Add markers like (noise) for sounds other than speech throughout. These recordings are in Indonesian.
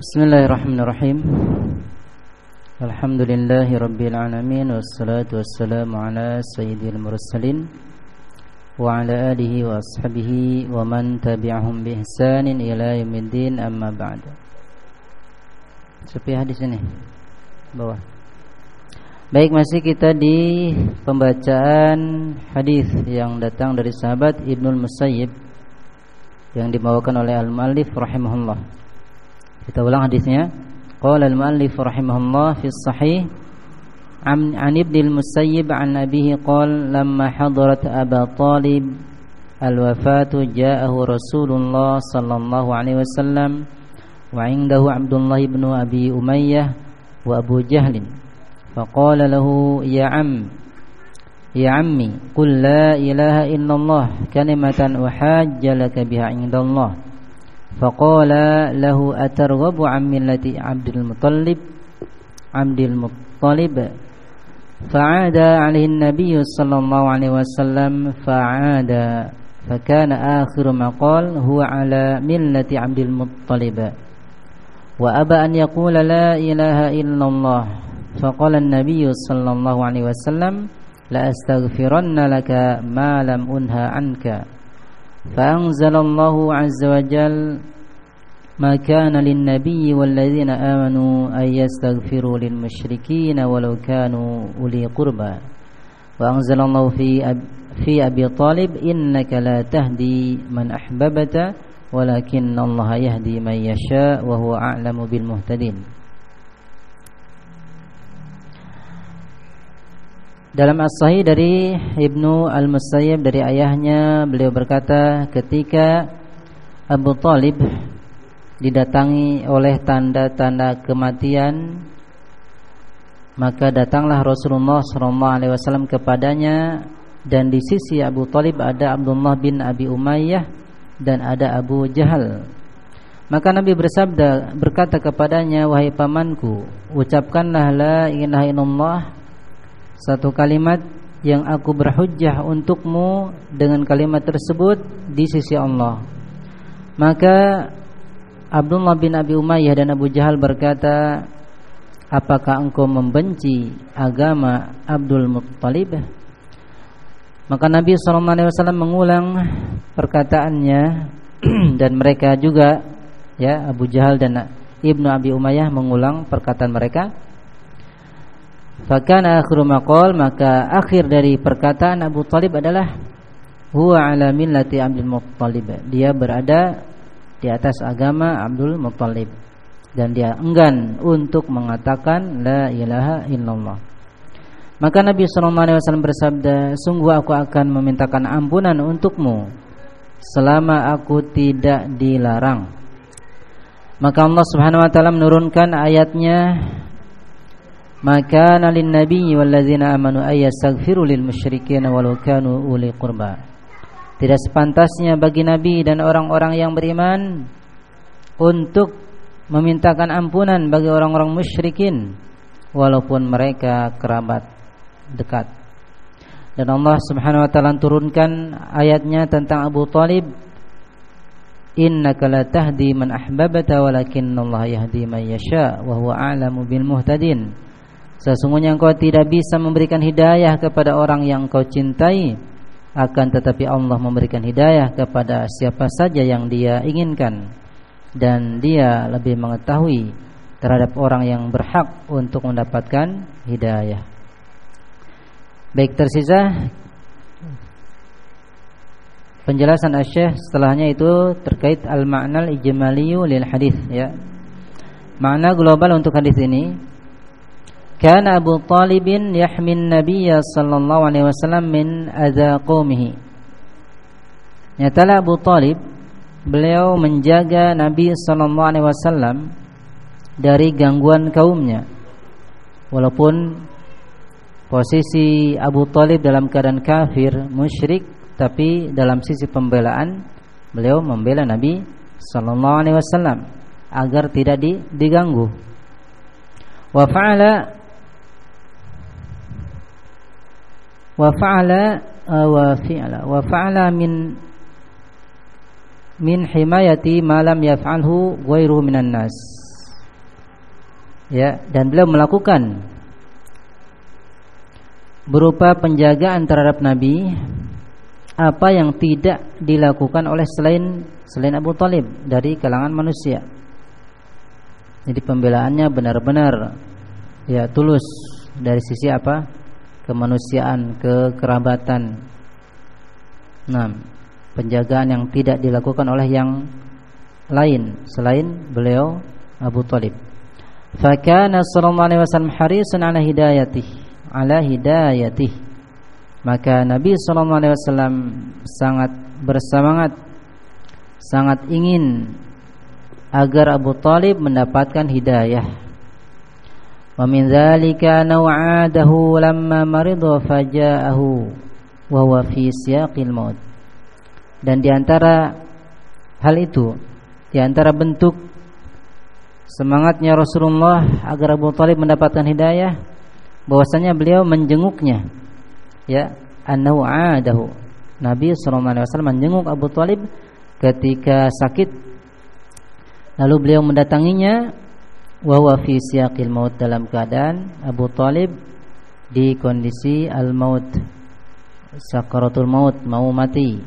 Bismillahirrahmanirrahim. Alhamdulillahi Rabbil Alamin Wassalatu wassalamu ala sayyidil mursalin Wa ala alihi wa ashabihi Wa man tabi'ahum bi ihsanin ila amma ba'd Sepi hadis ini? Bawah. Baik masih kita di pembacaan hadis yang datang dari sahabat Ibnul Musayyib yang dibawakan oleh Al-Muallif rahimahullah kita ulang hadisnya. Qala al-muallif rahimahullah fi sahih an, an Ibn al-Musayyib an abihi qala lamma hadarat Aba Talib al-wafatu ja'ahu Rasulullah sallallahu alaihi wasallam wa 'indahu Abdullah ibn Abi Umayyah wa Abu Jahl. Faqala lahu ya 'am ya 'ammi qul la ilaha illallah kalimatan uhajjalaka biha 'inda Allah. فقال له أترغب عن ملة عبد المطلب؟ عبد المطلب. فعاد عليه النبي صلى الله عليه وسلم فعاد فكان آخر ما قال هو على ملة عبد المطلب. وأبى أن يقول لا إله إلا الله. فقال النبي صلى الله عليه وسلم لأستغفرن لك ما لم أنهى عنك. فأنزل الله عز وجل ما كان للنبي والذين آمنوا أن يستغفروا للمشركين ولو كانوا أولي قربى. وأنزل الله في في أبي طالب إنك لا تهدي من أحببت ولكن الله يهدي من يشاء وهو أعلم بالمهتدين. Dalam as-sahih dari Ibnu Al-Musayyib dari ayahnya beliau berkata ketika Abu Talib didatangi oleh tanda-tanda kematian maka datanglah Rasulullah SAW kepadanya dan di sisi Abu Talib ada Abdullah bin Abi Umayyah dan ada Abu Jahal. Maka Nabi bersabda berkata kepadanya wahai pamanku ucapkanlah la ilaha illallah satu kalimat yang aku berhujjah untukmu dengan kalimat tersebut di sisi Allah. Maka Abdullah bin Abi Umayyah dan Abu Jahal berkata, "Apakah engkau membenci agama Abdul Muttalib?" Maka Nabi SAW mengulang perkataannya (clears throat) dan mereka juga ya Abu Jahal dan Ibnu Abi Umayyah mengulang perkataan mereka Fakana akhiru maqal maka akhir dari perkataan Abu Talib adalah huwa ala millati Abdul Muttalib. Dia berada di atas agama Abdul Muttalib dan dia enggan untuk mengatakan la ilaha illallah. Maka Nabi sallallahu alaihi wasallam bersabda, "Sungguh aku akan memintakan ampunan untukmu selama aku tidak dilarang." Maka Allah Subhanahu wa taala menurunkan ayatnya nalin nabi walladzina amanu ayastaghfiru lil musyrikin walau kanu uli qurba. Tidak sepantasnya bagi nabi dan orang-orang yang beriman untuk memintakan ampunan bagi orang-orang musyrikin walaupun mereka kerabat dekat. Dan Allah Subhanahu wa taala turunkan ayatnya tentang Abu Talib innaka la tahdi man ahbabta Allah yahdi man yasha wa huwa a'lamu bil muhtadin Sesungguhnya engkau tidak bisa memberikan hidayah kepada orang yang engkau cintai. Akan tetapi Allah memberikan hidayah kepada siapa saja yang dia inginkan. Dan dia lebih mengetahui terhadap orang yang berhak untuk mendapatkan hidayah. Baik tersisa Penjelasan Asyih setelahnya itu terkait al-ma'nal ijmaliyu lil hadis ya. Makna global untuk hadis ini Kana Abu Talib yahmin Nabiy sallallahu alaihi wasallam min adza qaumihi. Nyatalah Abu Talib beliau menjaga Nabi sallallahu alaihi wasallam dari gangguan kaumnya. Walaupun posisi Abu Talib dalam keadaan kafir, musyrik, tapi dalam sisi pembelaan beliau membela Nabi sallallahu alaihi wasallam agar tidak diganggu. Wa fa'ala wa fa'ala uh, wa fi'ala wa fa'ala min min himayati ma lam yaf'alhu ghairuhu minan nas ya dan beliau melakukan berupa penjagaan terhadap Nabi apa yang tidak dilakukan oleh selain selain Abu Talib dari kalangan manusia. Jadi pembelaannya benar-benar ya tulus dari sisi apa? Kemanusiaan, kekerabatan. Nah, penjagaan yang tidak dilakukan oleh yang lain selain beliau Abu Talib. Fakana sallallahu alaihi wasallam harisan ala hidayatih, ala hidayatih. Maka Nabi sallallahu alaihi wasallam sangat bersemangat sangat ingin agar Abu Talib mendapatkan hidayah. Min dzalika naw'adahu lamma marida faja'ahu wa huwa fi siyaqil maut. Dan di antara hal itu, di antara bentuk semangatnya Rasulullah agar Abu Talib mendapatkan hidayah, bahwasanya beliau menjenguknya. Ya, annahu adahu. Nabi wasallam menjenguk Abu Talib ketika sakit lalu beliau mendatanginya wa huwa fi siyaqil maut dalam keadaan Abu Talib di kondisi al maut sakaratul maut mau mati.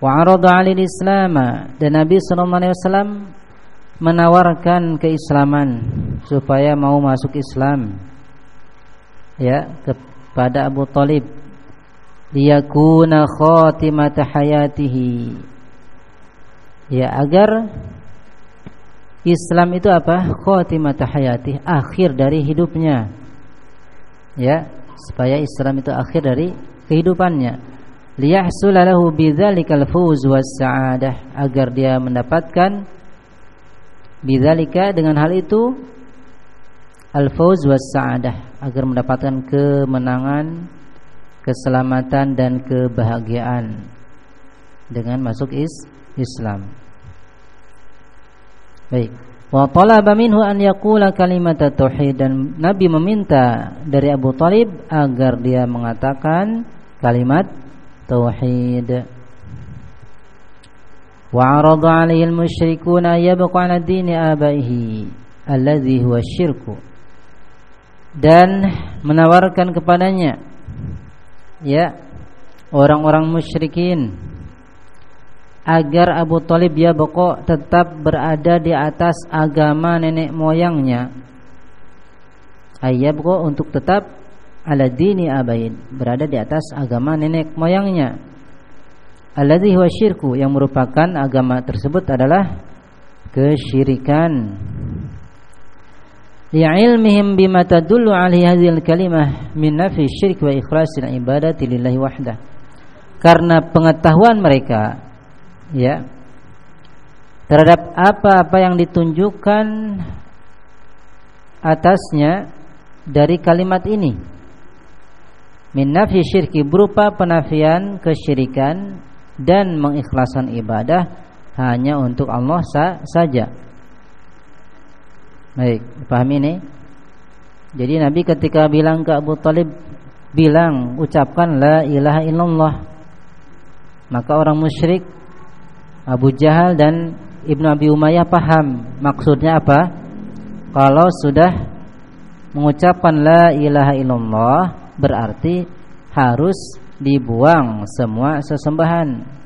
Wa arada 'alil islam dan Nabi sallallahu alaihi wasallam menawarkan keislaman supaya mau masuk Islam. Ya kepada Abu Talib. Liyakuna khatimata hayatihi. Ya agar Islam itu apa? Khatimata hayati, akhir dari hidupnya. Ya, supaya Islam itu akhir dari kehidupannya. Liyahsul lahu bidzalikal fawz sa'adah agar dia mendapatkan bidzalika dengan hal itu al fawz sa'adah agar mendapatkan kemenangan, keselamatan dan kebahagiaan dengan masuk is Islam. Baik. Wa talaba minhu an yaqula kalimat tauhid dan Nabi meminta dari Abu Talib agar dia mengatakan kalimat tauhid. Wa arada 'alaihi al-musyrikun yabqa 'ala dini abaihi alladhi huwa syirku. Dan menawarkan kepadanya ya orang-orang musyrikin agar Abu Talib ya boko tetap berada di atas agama nenek moyangnya. Ayyabqa untuk tetap ala dini abain, berada di atas agama nenek moyangnya. Alladhi huwa syirku yang merupakan agama tersebut adalah kesyirikan. Li'ilmihim bima tadullu alaihi hadhil kalimah min nafi syirk wa ikhlasil ibadati lillahi wahdah. Karena pengetahuan mereka ya terhadap apa-apa yang ditunjukkan atasnya dari kalimat ini min nafi syirki berupa penafian kesyirikan dan mengikhlaskan ibadah hanya untuk Allah sa saja. Baik, pahami ini? Jadi Nabi ketika bilang ke Abu Talib bilang ucapkan la ilaha illallah maka orang musyrik Abu Jahal dan Ibnu Abi Umayyah paham maksudnya apa? Kalau sudah mengucapkan la ilaha illallah berarti harus dibuang semua sesembahan.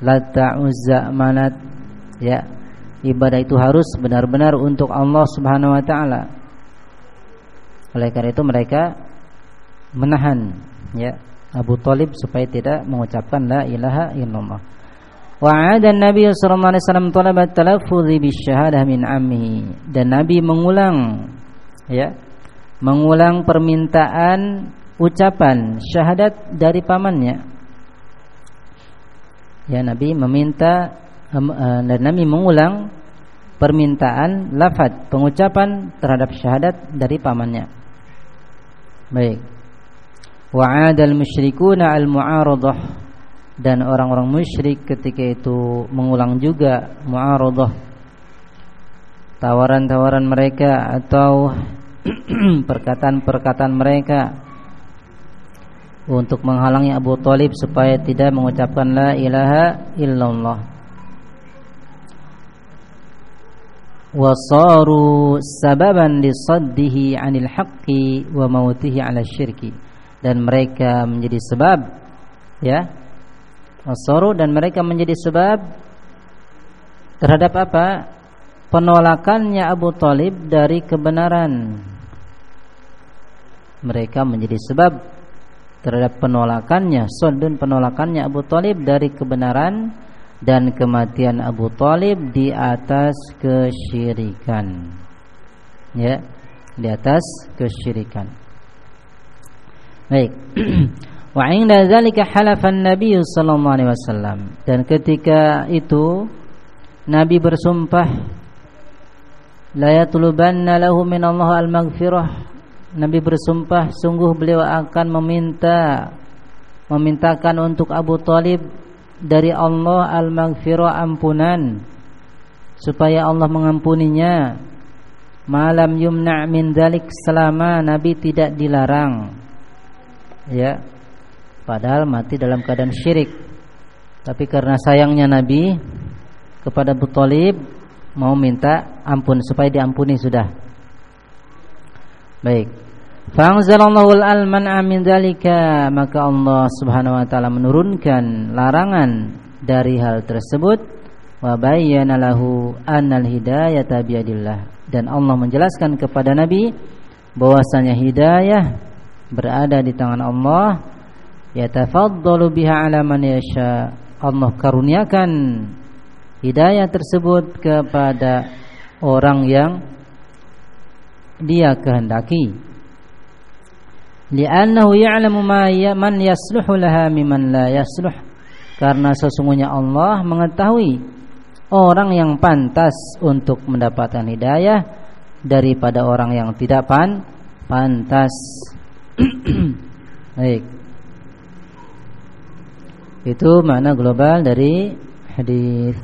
Lata uzza manat ya. Ibadah itu harus benar-benar untuk Allah Subhanahu wa taala. Oleh karena itu mereka menahan ya Abu Talib supaya tidak mengucapkan la ilaha illallah. Wa Nabi sallallahu alaihi wasallam talaba talaffuz bisyahadah min ammihi. Dan Nabi mengulang ya mengulang permintaan ucapan syahadat dari pamannya. Ya Nabi meminta eh, dan Nabi mengulang permintaan lafaz pengucapan terhadap syahadat dari pamannya. Baik. Wa 'ada al-musyrikuuna al-mu'aradah dan orang-orang musyrik ketika itu mengulang juga mu'aradah. Tawaran-tawaran mereka atau (clears throat) perkataan-perkataan mereka untuk menghalangi Abu Talib supaya tidak mengucapkan la ilaha illallah. Wasaru sababan lisaddihi 'anil haqqi wa mautihi 'ala syirki. Dan mereka menjadi sebab ya wasaru dan mereka menjadi sebab terhadap apa? Penolakannya Abu Talib dari kebenaran. Mereka menjadi sebab terhadap penolakannya dan penolakannya Abu Talib dari kebenaran dan kematian Abu Talib di atas kesyirikan. Ya di atas kesyirikan. Baik (clears throat) wa inda zalika halafan nabi sallallahu alaihi wasallam. Dan ketika itu Nabi bersumpah la yatlubanna lahu min Allah al-maghfirah. Nabi bersumpah sungguh beliau akan meminta memintakan untuk Abu Talib dari Allah al-maghfirah ampunan supaya Allah mengampuninya. Malam yumna min dalik selama Nabi tidak dilarang. Ya padahal mati dalam keadaan syirik. Tapi karena sayangnya Nabi kepada Abu Talib mau minta ampun supaya diampuni sudah. Baik. Fa'anzalallahu al-man'a min maka Allah Subhanahu wa taala menurunkan larangan dari hal tersebut. Wa bayyana lahu annal hidayata biyadillah. Dan Allah menjelaskan kepada Nabi bahwasanya hidayah berada di tangan Allah yatafaddalu biha ala man yasha. Allah karuniakan hidayah tersebut kepada orang yang dia kehendaki. Li'annahu ya'lamu ma ya, man yasluhu laha mimman la yasluh. Karena sesungguhnya Allah mengetahui orang yang pantas untuk mendapatkan hidayah daripada orang yang tidak pan pantas. (clears throat) Baik itu makna global dari hadis.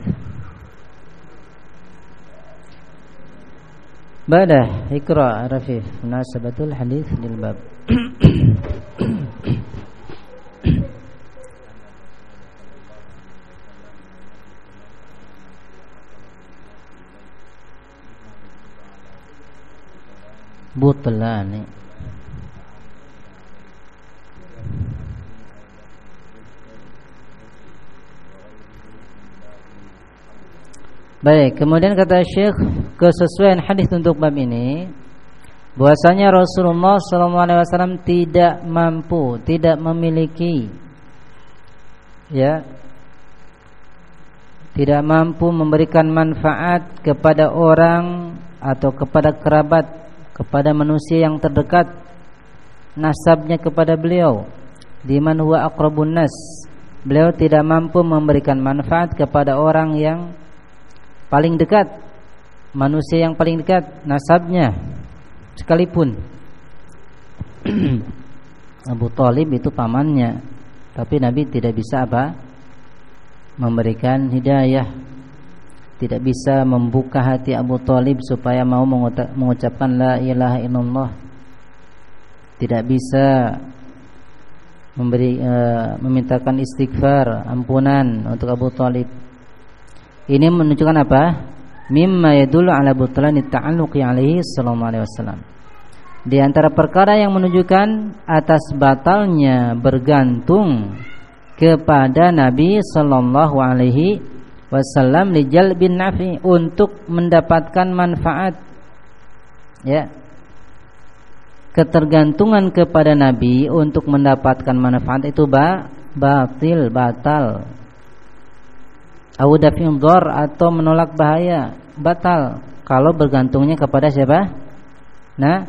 Badah Iqra Rafif Munasabatul hadis lil bab. Butlani Baik, kemudian kata Syekh kesesuaian hadis untuk bab ini bahwasanya Rasulullah SAW tidak mampu, tidak memiliki ya tidak mampu memberikan manfaat kepada orang atau kepada kerabat, kepada manusia yang terdekat nasabnya kepada beliau di man huwa aqrabun nas. Beliau tidak mampu memberikan manfaat kepada orang yang paling dekat. Manusia yang paling dekat nasabnya. Sekalipun. (clears throat) Abu Talib itu pamannya. Tapi Nabi tidak bisa apa? Memberikan hidayah. Tidak bisa membuka hati Abu Talib supaya mau mengucapkan la ilaha illallah. Tidak bisa memberi uh, memintakan istighfar ampunan untuk Abu Talib ini menunjukkan apa? Mimma yadullu ala butlani ta'alluqi alaihi sallallahu alaihi wasallam. Di antara perkara yang menunjukkan atas batalnya bergantung kepada Nabi sallallahu alaihi wasallam li jalbin nafi untuk mendapatkan manfaat. Ya. Ketergantungan kepada Nabi untuk mendapatkan manfaat itu ba batil, batal Au daf'in atau menolak bahaya? Batal. Kalau bergantungnya kepada siapa? Nah,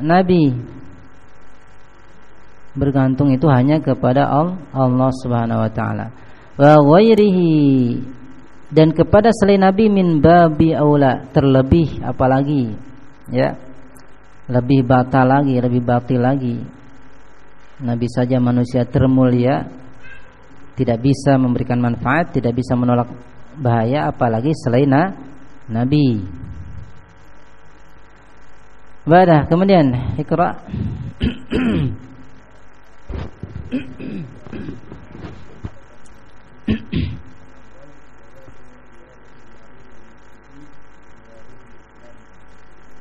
Nabi. Bergantung itu hanya kepada Allah Subhanahu wa taala. Wa ghairihi. Dan kepada selain Nabi min babi aula. Terlebih apalagi? Ya. Lebih batal lagi lebih batil lagi. Nabi saja manusia termulia tidak bisa memberikan manfaat, tidak bisa menolak bahaya apalagi selain nabi. Badah, kemudian Iqra.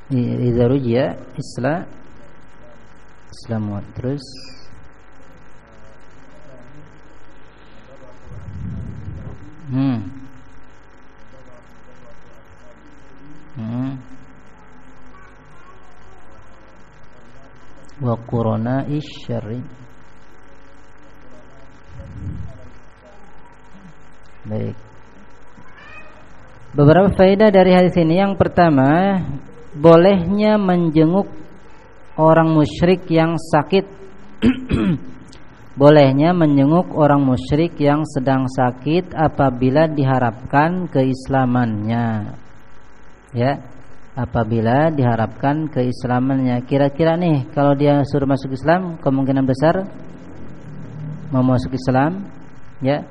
idza rujiya isla Islam terus hmm. Hmm. Wa qurana isyarri. Baik. Beberapa faedah dari hadis ini. Yang pertama bolehnya menjenguk orang musyrik yang sakit (clears throat) bolehnya menjenguk orang musyrik yang sedang sakit apabila diharapkan keislamannya ya apabila diharapkan keislamannya. Kira-kira nih kalau dia suruh masuk Islam kemungkinan besar mau masuk Islam ya.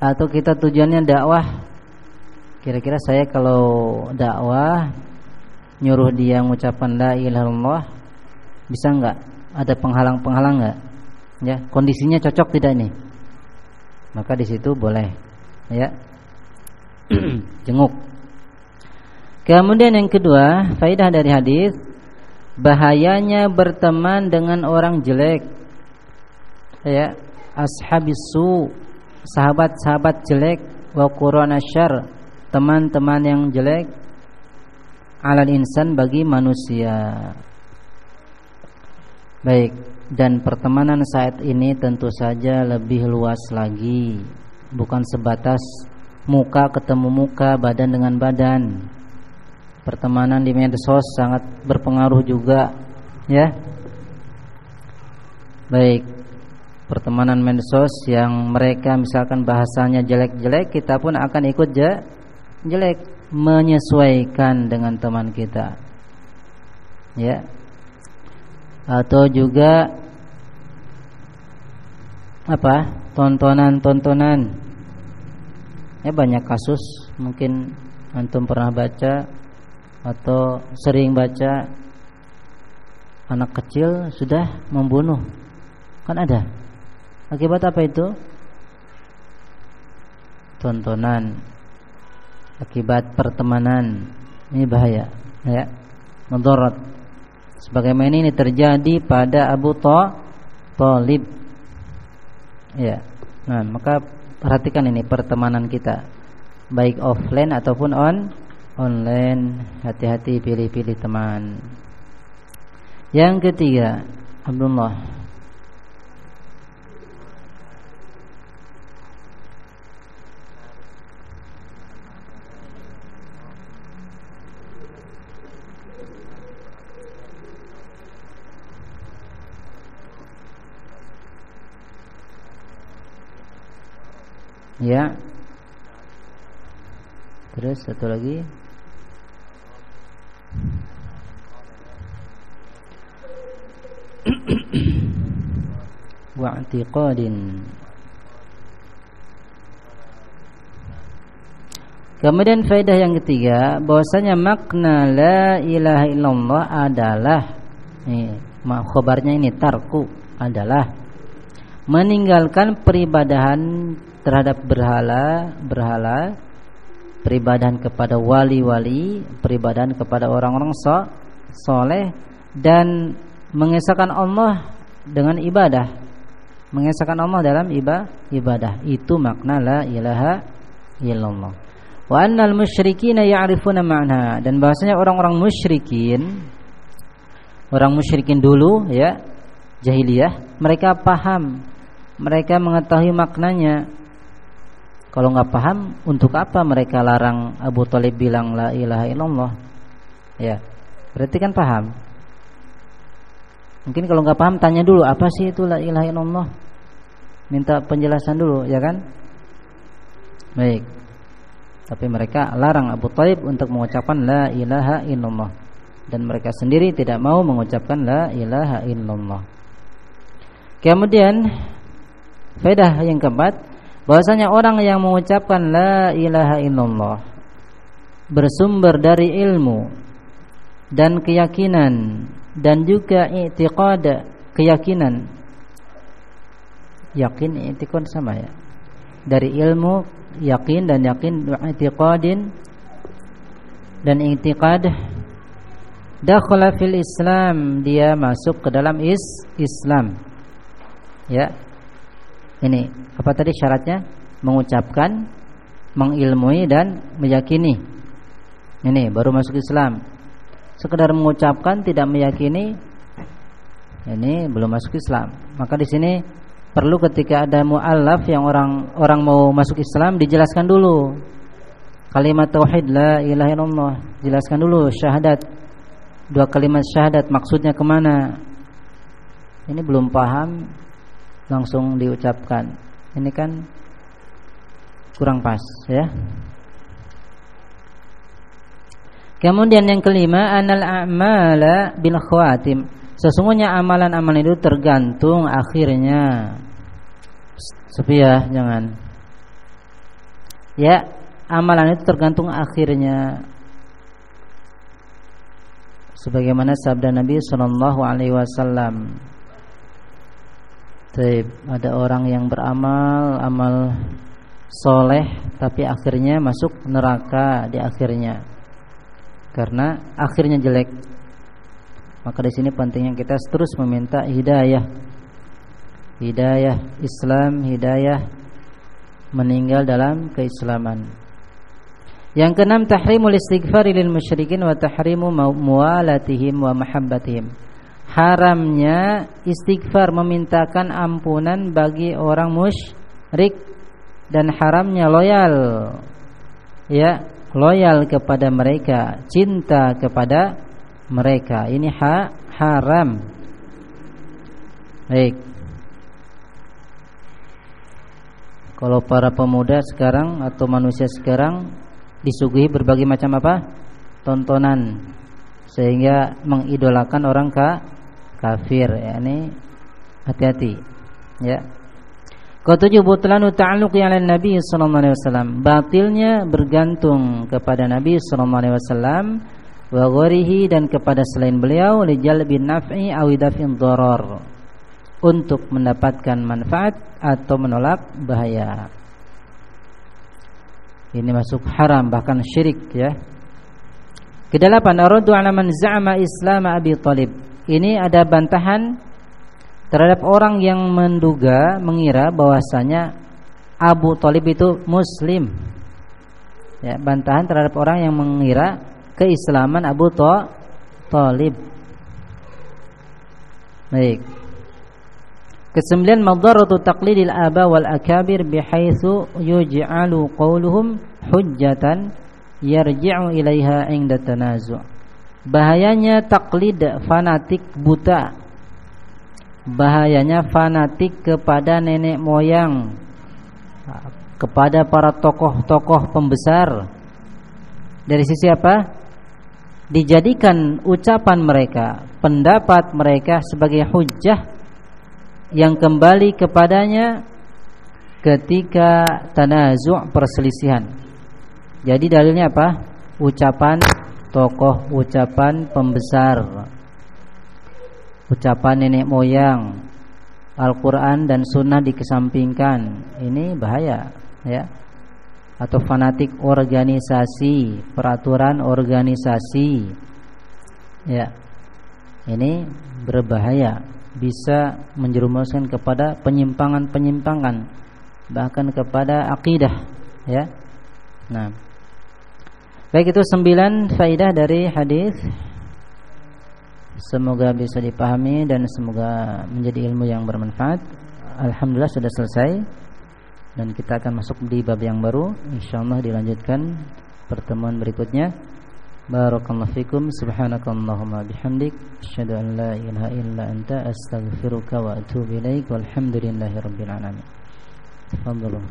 Atau kita tujuannya dakwah. Kira-kira saya kalau dakwah nyuruh dia mengucapkan la ilaha illallah bisa enggak? Ada penghalang-penghalang enggak? Ya, kondisinya cocok tidak ini? Maka di situ boleh ya. (clears throat) Jenguk Kemudian yang kedua, faidah dari hadis bahayanya berteman dengan orang jelek. Ya, ashabisu, sahabat-sahabat jelek wa qurana syarr, teman-teman yang jelek alal insan bagi manusia. Baik, dan pertemanan saat ini tentu saja lebih luas lagi, bukan sebatas muka ketemu muka, badan dengan badan. Pertemanan di medsos sangat berpengaruh juga ya. Baik pertemanan medsos yang mereka misalkan bahasanya jelek-jelek kita pun akan ikut je, jelek. Menyesuaikan dengan teman kita ya. Atau juga apa? Tontonan-tontonan ya banyak kasus. Mungkin antum pernah baca atau sering baca anak kecil sudah membunuh. Kan ada. Akibat apa itu? Tontonan. Akibat pertemanan. Ini bahaya ya. Mendorat sebagaimana ini terjadi pada Abu Thalib ya. Nah maka perhatikan ini pertemanan kita. Baik offline ataupun on online. Hati-hati pilih-pilih teman. Yang ketiga Abdullah Ya. Terus satu lagi. (clears throat) wa'tiqadin Kemudian faedah yang ketiga bahwasanya makna la ilaha illallah adalah nih khabarnya ini tarku adalah meninggalkan peribadahan terhadap berhala berhala peribadahan kepada wali-wali peribadahan kepada orang-orang so, soleh dan mengesahkan Allah dengan ibadah. Mengesahkan Allah dalam ibadah. Itu makna la ilaha illallah. Wa annal musyrikina ya'rifuna ma'na. Dan bahasanya orang-orang musyrikin orang musyrikin dulu ya jahiliyah mereka paham mereka mengetahui maknanya kalau nggak paham untuk apa mereka larang Abu Talib bilang la ilaha illallah ya berarti kan paham Mungkin kalau nggak paham tanya dulu apa sih itu la ilaha illallah. Minta penjelasan dulu, ya kan? Baik. Tapi mereka larang Abu Thalib untuk mengucapkan la ilaha illallah dan mereka sendiri tidak mau mengucapkan la ilaha illallah. Kemudian faedah yang keempat bahwasanya orang yang mengucapkan la ilaha illallah bersumber dari ilmu dan keyakinan dan juga i'tiqad keyakinan yakin i'tiqad sama ya dari ilmu yakin dan yakin i'tiqadin dan i'tiqad dakhala fil Islam, dia masuk ke dalam is Islam. Ya. Ini apa tadi syaratnya? Mengucapkan, mengilmui dan meyakini. Ini baru masuk Islam. Sekedar mengucapkan tidak meyakini ini belum masuk Islam. Maka di sini perlu ketika ada muallaf yang orang orang mau masuk Islam dijelaskan dulu kalimat tauhid la ilaha illallah jelaskan dulu syahadat dua kalimat syahadat maksudnya ke mana ini belum paham langsung diucapkan ini kan kurang pas ya Kemudian yang kelima anal a'mala bil khawatim Sesungguhnya amalan-amalan itu tergantung akhirnya. Sepi ya, jangan. Ya, amalan itu tergantung akhirnya. Sebagaimana sabda Nabi Shallallahu Alaihi Wasallam. Ada orang yang beramal, amal soleh, tapi akhirnya masuk neraka di akhirnya, karena akhirnya jelek. Maka di sini pentingnya kita terus meminta hidayah. Hidayah Islam, hidayah meninggal dalam keislaman. Yang keenam tahrimul istighfar musyrikin wa tahrimu muwalatihim wa mahabbatihim. Haramnya istighfar memintakan ampunan bagi orang musyrik dan haramnya loyal ya loyal kepada mereka, cinta kepada mereka. Ini ha haram. Baik. Kalau para pemuda sekarang atau manusia sekarang disuguhi berbagai macam apa? tontonan sehingga mengidolakan orang ka kafir ya ini hati-hati ya Ketujuh butlanu ta'alluqi 'ala Nabi sallallahu alaihi wasallam. Batilnya bergantung kepada Nabi sallallahu alaihi wasallam wa gharihi dan kepada selain beliau li jalbi naf'i aw daf'in dharar untuk mendapatkan manfaat atau menolak bahaya. Ini masuk haram bahkan syirik ya. Kedelapan aradu ala man za'ama Islam Abi Talib. Ini ada bantahan terhadap orang yang menduga mengira bahwasanya Abu Talib itu muslim. Ya, bantahan terhadap orang yang mengira keislaman Abu Talib. Baik. Kesembilan madaratu taqlidil aba wal akabir bihaitsu yuj'alu qawluhum hujjatan yarji'u ilaiha inda tanazu'. Bahayanya taklid fanatik buta. Bahayanya fanatik kepada nenek moyang kepada para tokoh-tokoh pembesar. Dari sisi apa? dijadikan ucapan mereka, pendapat mereka sebagai hujjah yang kembali kepadanya ketika tanazu' perselisihan. Jadi dalilnya apa? Ucapan tokoh, ucapan pembesar, ucapan nenek moyang, Al-Quran dan Sunnah dikesampingkan. Ini bahaya, ya atau fanatik organisasi, peraturan organisasi. Ya. Ini berbahaya, bisa menjerumuskan kepada penyimpangan-penyimpangan bahkan kepada akidah, ya. Nah. Baik itu sembilan faidah dari hadis. Semoga bisa dipahami dan semoga menjadi ilmu yang bermanfaat. Alhamdulillah sudah selesai dan kita akan masuk di bab yang baru. Insyaallah dilanjutkan pertemuan berikutnya. Barakallahu fikum. Subhanakallahumma bihamdik. Asyhadu an la ilaha illa anta astaghfiruka wa atubu ilaik. Walhamdulillahi rabbil alamin. Alhamdulillah